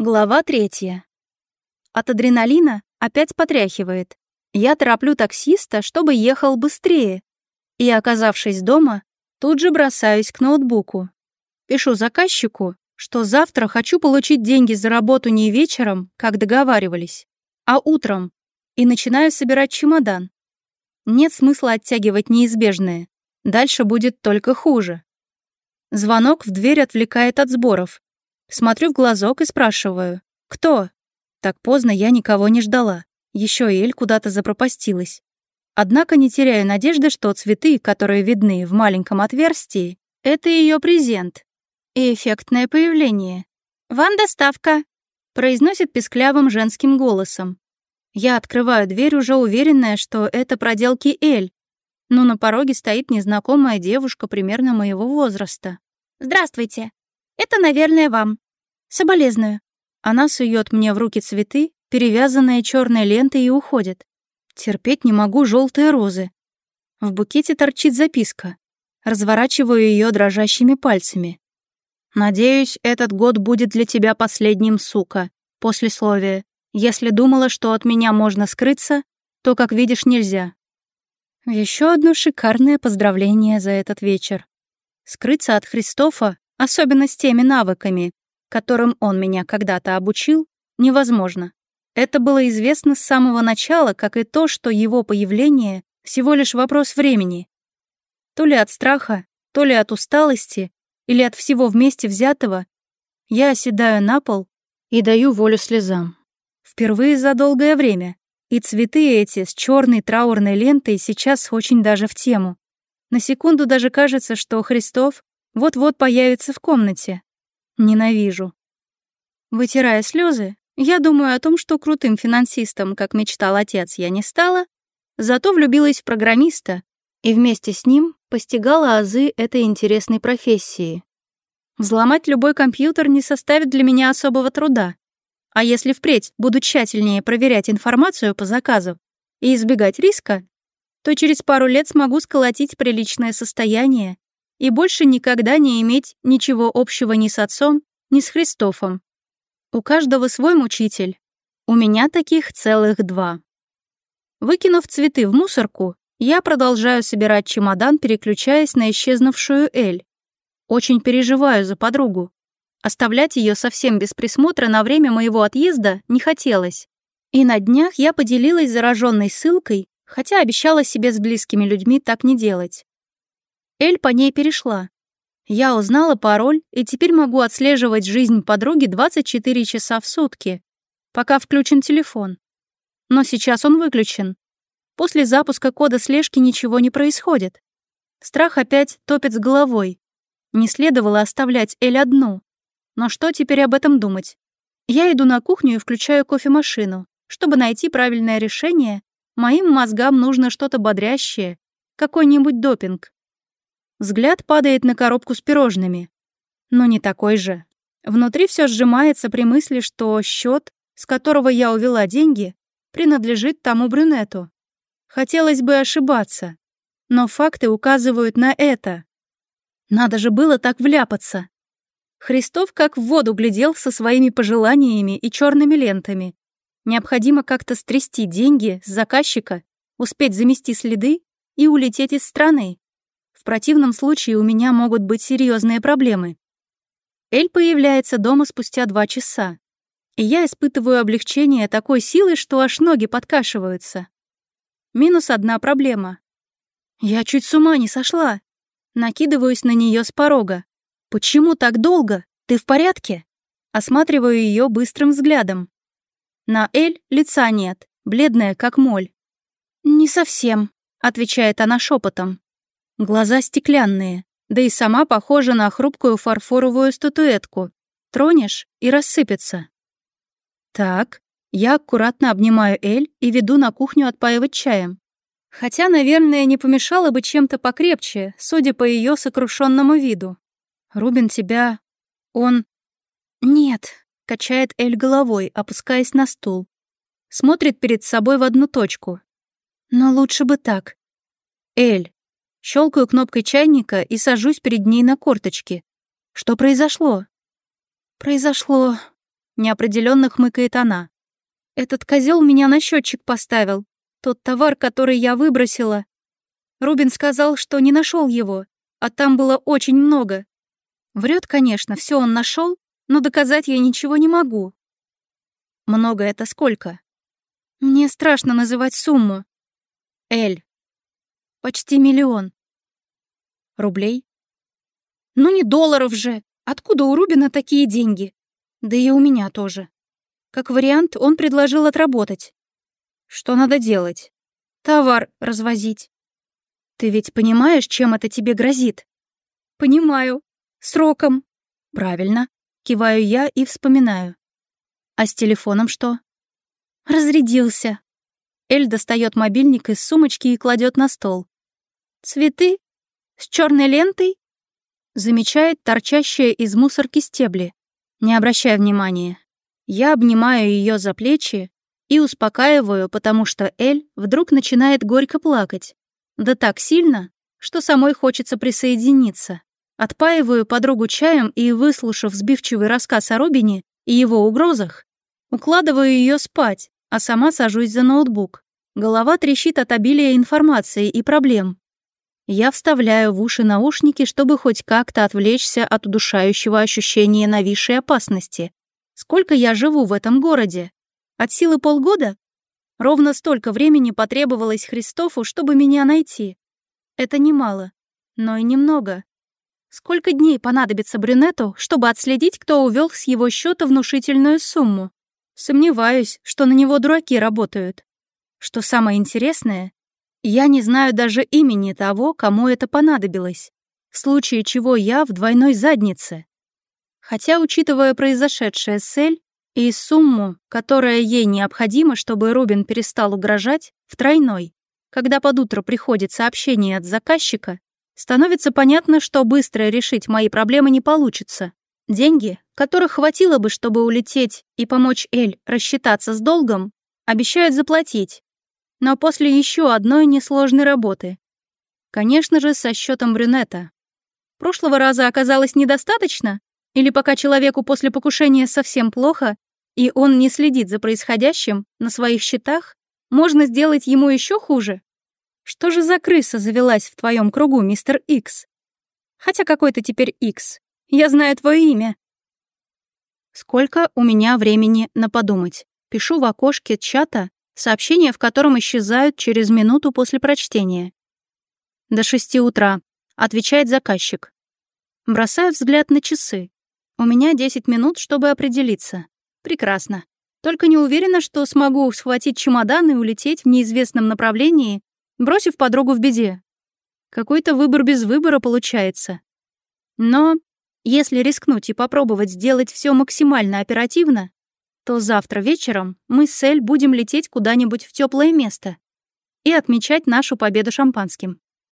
Глава третья. От адреналина опять потряхивает. Я тороплю таксиста, чтобы ехал быстрее. И, оказавшись дома, тут же бросаюсь к ноутбуку. Пишу заказчику, что завтра хочу получить деньги за работу не вечером, как договаривались, а утром, и начинаю собирать чемодан. Нет смысла оттягивать неизбежное. Дальше будет только хуже. Звонок в дверь отвлекает от сборов, Смотрю в глазок и спрашиваю. «Кто?» Так поздно я никого не ждала. Еще и Эль куда-то запропастилась. Однако не теряю надежды, что цветы, которые видны в маленьком отверстии, это ее презент. И эффектное появление. «Вам доставка», — произносит песклявым женским голосом. Я открываю дверь, уже уверенная, что это проделки Эль. Но на пороге стоит незнакомая девушка примерно моего возраста. «Здравствуйте», это, наверное, вам. Соболезную». Она сует мне в руки цветы, перевязанные черной лентой, и уходит. Терпеть не могу желтые розы. В букете торчит записка. Разворачиваю ее дрожащими пальцами. «Надеюсь, этот год будет для тебя последним, сука». Послесловие. «Если думала, что от меня можно скрыться, то, как видишь, нельзя». Еще одно шикарное поздравление за этот вечер. Скрыться от Христофа особенно с теми навыками, которым он меня когда-то обучил, невозможно. Это было известно с самого начала, как и то, что его появление — всего лишь вопрос времени. То ли от страха, то ли от усталости, или от всего вместе взятого, я оседаю на пол и даю волю слезам. Впервые за долгое время. И цветы эти с черной траурной лентой сейчас очень даже в тему. На секунду даже кажется, что Христов вот-вот появится в комнате. Ненавижу. Вытирая слезы, я думаю о том, что крутым финансистом, как мечтал отец, я не стала, зато влюбилась в программиста и вместе с ним постигала азы этой интересной профессии. Взломать любой компьютер не составит для меня особого труда. А если впредь буду тщательнее проверять информацию по заказу и избегать риска, то через пару лет смогу сколотить приличное состояние и больше никогда не иметь ничего общего ни с отцом, ни с Христофом. У каждого свой мучитель. У меня таких целых два. Выкинув цветы в мусорку, я продолжаю собирать чемодан, переключаясь на исчезнувшую Эль. Очень переживаю за подругу. Оставлять ее совсем без присмотра на время моего отъезда не хотелось. И на днях я поделилась зараженной ссылкой, хотя обещала себе с близкими людьми так не делать. Эль по ней перешла. Я узнала пароль и теперь могу отслеживать жизнь подруги 24 часа в сутки, пока включен телефон. Но сейчас он выключен. После запуска кода слежки ничего не происходит. Страх опять топит с головой. Не следовало оставлять Эль одну. Но что теперь об этом думать? Я иду на кухню и включаю кофемашину. Чтобы найти правильное решение, моим мозгам нужно что-то бодрящее, какой-нибудь допинг. Взгляд падает на коробку с пирожными. Но не такой же. Внутри все сжимается при мысли, что счет, с которого я увела деньги, принадлежит тому брюнету. Хотелось бы ошибаться, но факты указывают на это. Надо же было так вляпаться. Христов как в воду глядел со своими пожеланиями и черными лентами. Необходимо как-то стрясти деньги с заказчика, успеть замести следы и улететь из страны. В противном случае у меня могут быть серьезные проблемы. Эль появляется дома спустя два часа. И я испытываю облегчение такой силы, что аж ноги подкашиваются. Минус одна проблема. Я чуть с ума не сошла. Накидываюсь на нее с порога. «Почему так долго? Ты в порядке?» Осматриваю ее быстрым взглядом. На Эль лица нет, бледная, как моль. «Не совсем», — отвечает она шепотом. Глаза стеклянные, да и сама похожа на хрупкую фарфоровую статуэтку. Тронешь — и рассыпется. Так, я аккуратно обнимаю Эль и веду на кухню отпаивать чаем. Хотя, наверное, не помешало бы чем-то покрепче, судя по ее сокрушенному виду. Рубин тебя... Он... Нет, качает Эль головой, опускаясь на стул. Смотрит перед собой в одну точку. Но лучше бы так. Эль, Щелкаю кнопкой чайника и сажусь перед ней на корточки. Что произошло? Произошло. Неопределенно хмыкает она. Этот козел меня на счетчик поставил. Тот товар, который я выбросила. Рубин сказал, что не нашел его, а там было очень много. Врет, конечно, все он нашел, но доказать я ничего не могу. Много это сколько? Мне страшно называть сумму. Эль. Почти миллион. Рублей? Ну не долларов же! Откуда у Рубина такие деньги? Да и у меня тоже. Как вариант, он предложил отработать. Что надо делать? Товар развозить. Ты ведь понимаешь, чем это тебе грозит? Понимаю. Сроком. Правильно. Киваю я и вспоминаю. А с телефоном что? Разрядился. Эль достает мобильник из сумочки и кладет на стол. Цветы? С черной лентой?» Замечает торчащие из мусорки стебли, не обращая внимания. Я обнимаю ее за плечи и успокаиваю, потому что Эль вдруг начинает горько плакать. Да так сильно, что самой хочется присоединиться. Отпаиваю подругу чаем и, выслушав сбивчивый рассказ о Робине и его угрозах, укладываю ее спать, а сама сажусь за ноутбук. Голова трещит от обилия информации и проблем. Я вставляю в уши наушники, чтобы хоть как-то отвлечься от удушающего ощущения нависшей опасности. Сколько я живу в этом городе? От силы полгода? Ровно столько времени потребовалось Христофу, чтобы меня найти. Это немало, но и немного. Сколько дней понадобится брюнету, чтобы отследить, кто увел с его счета внушительную сумму? Сомневаюсь, что на него дураки работают. Что самое интересное, я не знаю даже имени того, кому это понадобилось, в случае чего я в двойной заднице. Хотя, учитывая произошедшее с Эль и сумму, которая ей необходима, чтобы Рубин перестал угрожать, в тройной, когда под утро приходит сообщение от заказчика, становится понятно, что быстро решить мои проблемы не получится. Деньги, которых хватило бы, чтобы улететь и помочь Эль рассчитаться с долгом, обещают заплатить, но после еще одной несложной работы. Конечно же, со счетом брюнета. Прошлого раза оказалось недостаточно? Или пока человеку после покушения совсем плохо, и он не следит за происходящим на своих счетах, можно сделать ему еще хуже? Что же за крыса завелась в твоем кругу, мистер Икс? Хотя какой-то теперь Икс? Я знаю твое имя. Сколько у меня времени на подумать? Пишу в окошке чата сообщение в котором исчезают через минуту после прочтения. «До шести утра», — отвечает заказчик. Бросаю взгляд на часы. У меня 10 минут, чтобы определиться. Прекрасно. Только не уверена, что смогу схватить чемодан и улететь в неизвестном направлении, бросив подругу в беде. Какой-то выбор без выбора получается. Но если рискнуть и попробовать сделать все максимально оперативно, то завтра вечером мы с Эль будем лететь куда-нибудь в теплое место и отмечать нашу победу шампанским.